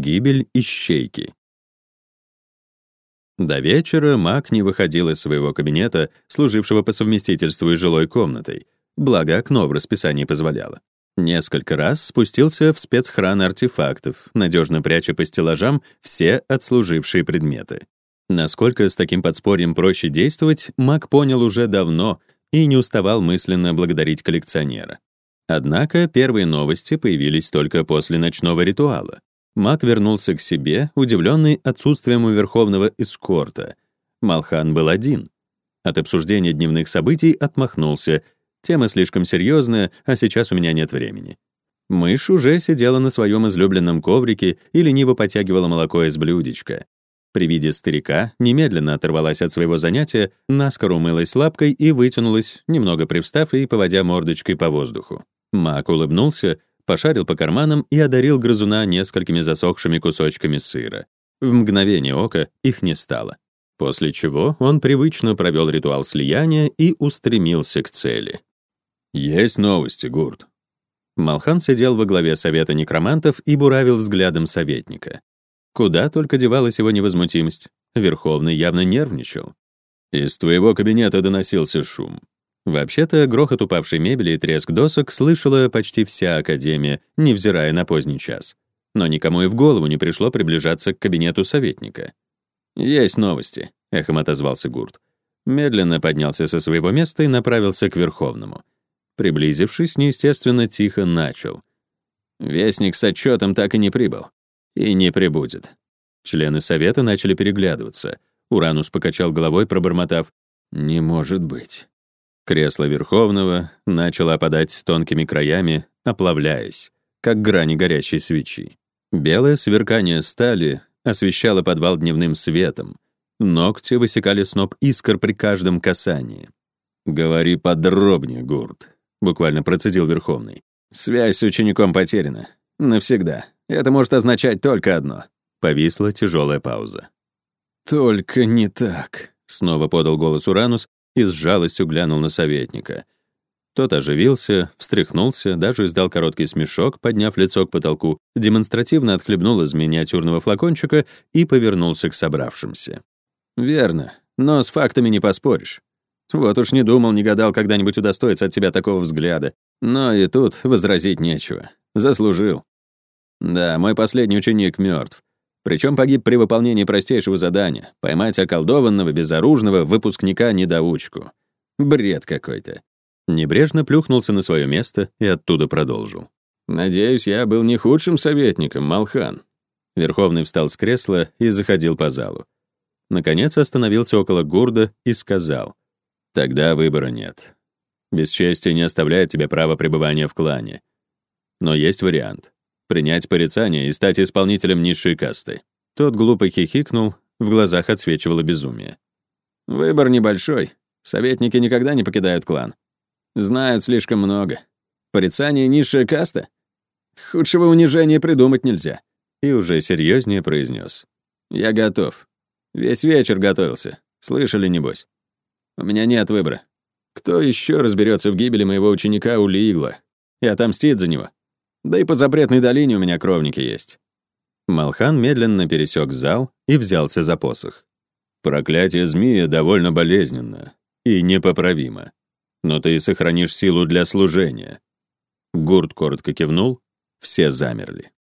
Гибель ищейки. До вечера Мак не выходил из своего кабинета, служившего по совместительству и жилой комнатой, благо окно в расписании позволяло. Несколько раз спустился в спецхран артефактов, надежно пряча по стеллажам все отслужившие предметы. Насколько с таким подспорьем проще действовать, Мак понял уже давно и не уставал мысленно благодарить коллекционера. Однако первые новости появились только после ночного ритуала. Мак вернулся к себе, удивленный отсутствием у верховного эскорта. Малхан был один. От обсуждения дневных событий отмахнулся. Тема слишком серьезная, а сейчас у меня нет времени. Мышь уже сидела на своем излюбленном коврике и лениво потягивала молоко из блюдечка. При виде старика немедленно оторвалась от своего занятия, наскоро умылась лапкой и вытянулась, немного привстав и поводя мордочкой по воздуху. Мак улыбнулся, пошарил по карманам и одарил грызуна несколькими засохшими кусочками сыра. В мгновение ока их не стало. После чего он привычно провел ритуал слияния и устремился к цели. «Есть новости, Гурт». Малхан сидел во главе совета некромантов и буравил взглядом советника. Куда только девалась его невозмутимость. Верховный явно нервничал. Из твоего кабинета доносился шум. Вообще-то, грохот упавшей мебели и треск досок слышала почти вся Академия, невзирая на поздний час. Но никому и в голову не пришло приближаться к кабинету советника. «Есть новости», — эхом отозвался Гурт. Медленно поднялся со своего места и направился к Верховному. Приблизившись, неестественно тихо начал. «Вестник с отчетом так и не прибыл. И не прибудет. Члены совета начали переглядываться. Уранус покачал головой, пробормотав «Не может быть». Кресло Верховного начало опадать тонкими краями, оплавляясь, как грани горящей свечи. Белое сверкание стали освещало подвал дневным светом. Ногти высекали сноп искр при каждом касании. «Говори подробнее, Гурт», — буквально процедил Верховный. «Связь с учеником потеряна. Навсегда. Это может означать только одно». Повисла тяжелая пауза. «Только не так», — снова подал голос Уранус и с жалостью глянул на советника. Тот оживился, встряхнулся, даже издал короткий смешок, подняв лицо к потолку, демонстративно отхлебнул из миниатюрного флакончика и повернулся к собравшимся. «Верно, но с фактами не поспоришь. Вот уж не думал, не гадал когда-нибудь удостоиться от тебя такого взгляда. Но и тут возразить нечего. Заслужил. Да, мой последний ученик мертв. Причем погиб при выполнении простейшего задания — поймать околдованного, безоружного выпускника-недоучку. Бред какой-то. Небрежно плюхнулся на свое место и оттуда продолжил. «Надеюсь, я был не худшим советником, Малхан». Верховный встал с кресла и заходил по залу. Наконец остановился около Гурда и сказал, «Тогда выбора нет. Бесчестие не оставляет тебе права пребывания в клане. Но есть вариант принять порицание и стать исполнителем низшей касты. Тот глупо хихикнул, в глазах отсвечивало безумие. Выбор небольшой. Советники никогда не покидают клан. Знают слишком много. Порицание низшая каста? Худшего унижения придумать нельзя. И уже серьезнее произнес: Я готов. Весь вечер готовился. Слышали, небось? У меня нет выбора. Кто еще разберется в гибели моего ученика Улигла и отомстит за него? Да и по запретной долине у меня кровники есть». Малхан медленно пересек зал и взялся за посох. «Проклятие змея довольно болезненно и непоправимо, но ты сохранишь силу для служения». Гурт коротко кивнул, все замерли.